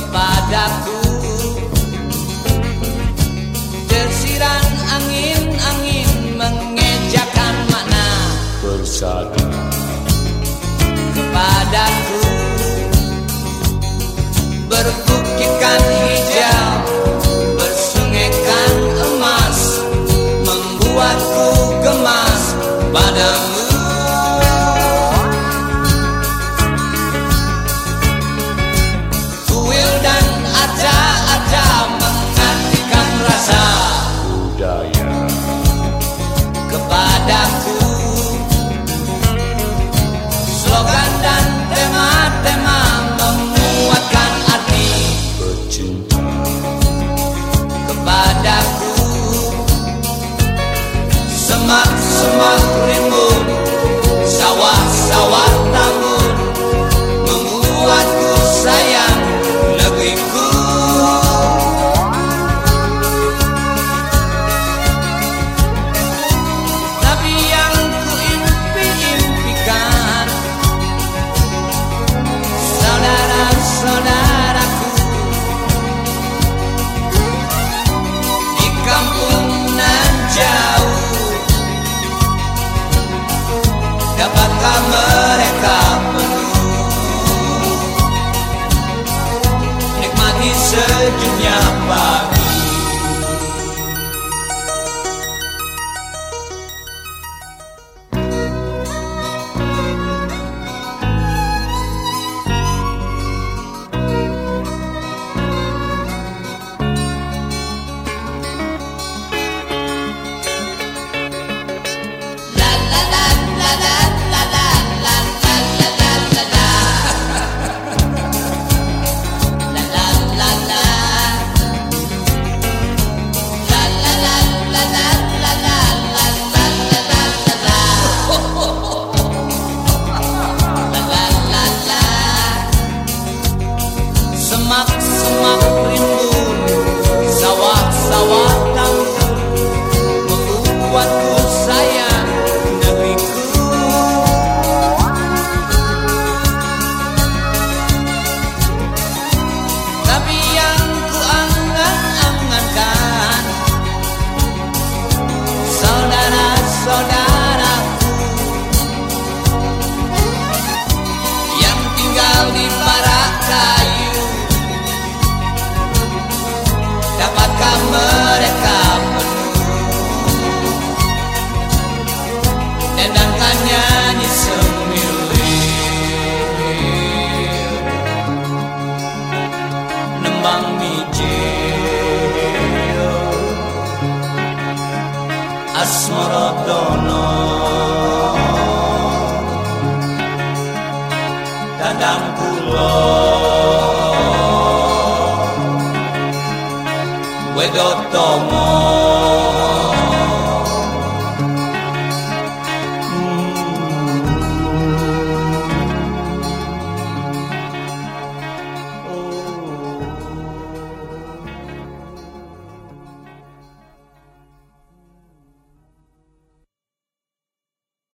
kepadaku. Summer, summer. Dapatkah mereka penuh Nikmati sejuknya pagi mereka penuh. Dendam tak nyanyi semilir. Nembang mijil. Asmorodono ve dottomo.